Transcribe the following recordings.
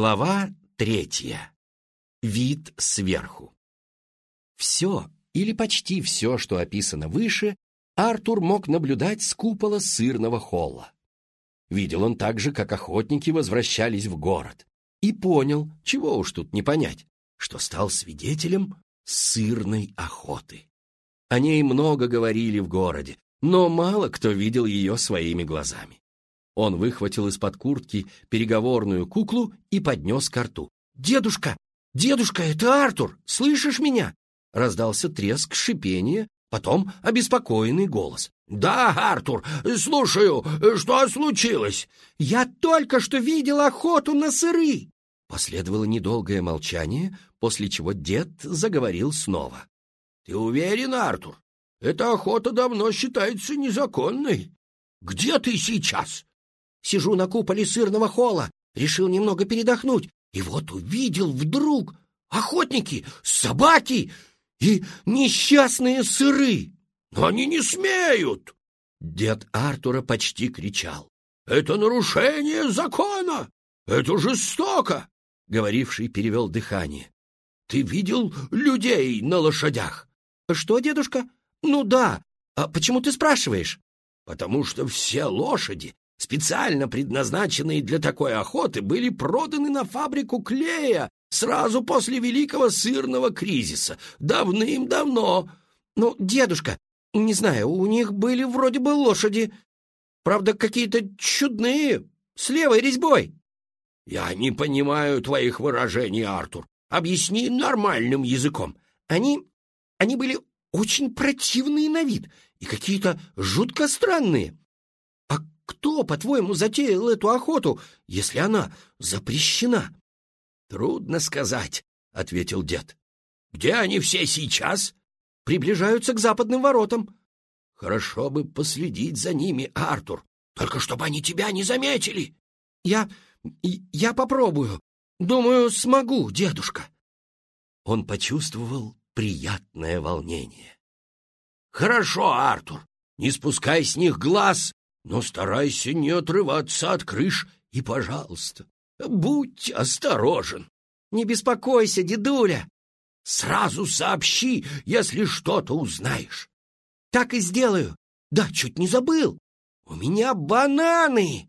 Глава третья. Вид сверху. Все, или почти все, что описано выше, Артур мог наблюдать с купола сырного холла. Видел он так же, как охотники возвращались в город, и понял, чего уж тут не понять, что стал свидетелем сырной охоты. О ней много говорили в городе, но мало кто видел ее своими глазами. Он выхватил из-под куртки переговорную куклу и поднес к рту. «Дедушка! Дедушка, это Артур! Слышишь меня?» Раздался треск, шипение, потом обеспокоенный голос. «Да, Артур, слушаю, что случилось?» «Я только что видел охоту на сыры!» Последовало недолгое молчание, после чего дед заговорил снова. «Ты уверен, Артур? Эта охота давно считается незаконной. Где ты сейчас?» Сижу на куполе сырного холла, решил немного передохнуть, и вот увидел вдруг охотники, собаки и несчастные сыры. Но они не смеют!» Дед Артура почти кричал. «Это нарушение закона! Это жестоко!» Говоривший перевел дыхание. «Ты видел людей на лошадях?» «Что, дедушка?» «Ну да. А почему ты спрашиваешь?» «Потому что все лошади специально предназначенные для такой охоты, были проданы на фабрику клея сразу после Великого сырного кризиса, давным-давно. Ну, дедушка, не знаю, у них были вроде бы лошади, правда, какие-то чудные, с левой резьбой. Я не понимаю твоих выражений, Артур. Объясни нормальным языком. Они... они были очень противные на вид и какие-то жутко странные. Кто, по-твоему, затеял эту охоту, если она запрещена? — Трудно сказать, — ответил дед. — Где они все сейчас? — Приближаются к западным воротам. — Хорошо бы последить за ними, Артур, только чтобы они тебя не заметили. — Я... я попробую. Думаю, смогу, дедушка. Он почувствовал приятное волнение. — Хорошо, Артур, не спускай с них глаз но старайся не отрываться от крыш и, пожалуйста, будь осторожен. Не беспокойся, дедуля. Сразу сообщи, если что-то узнаешь. Так и сделаю. Да, чуть не забыл. У меня бананы.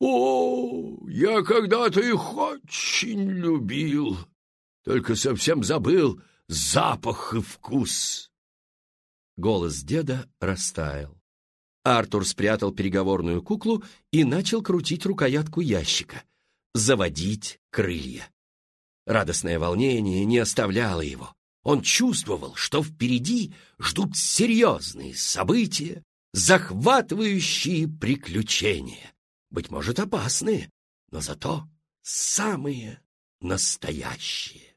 О, я когда-то их очень любил. Только совсем забыл запах и вкус. Голос деда растаял. Артур спрятал переговорную куклу и начал крутить рукоятку ящика. Заводить крылья. Радостное волнение не оставляло его. Он чувствовал, что впереди ждут серьезные события, захватывающие приключения. Быть может, опасные, но зато самые настоящие.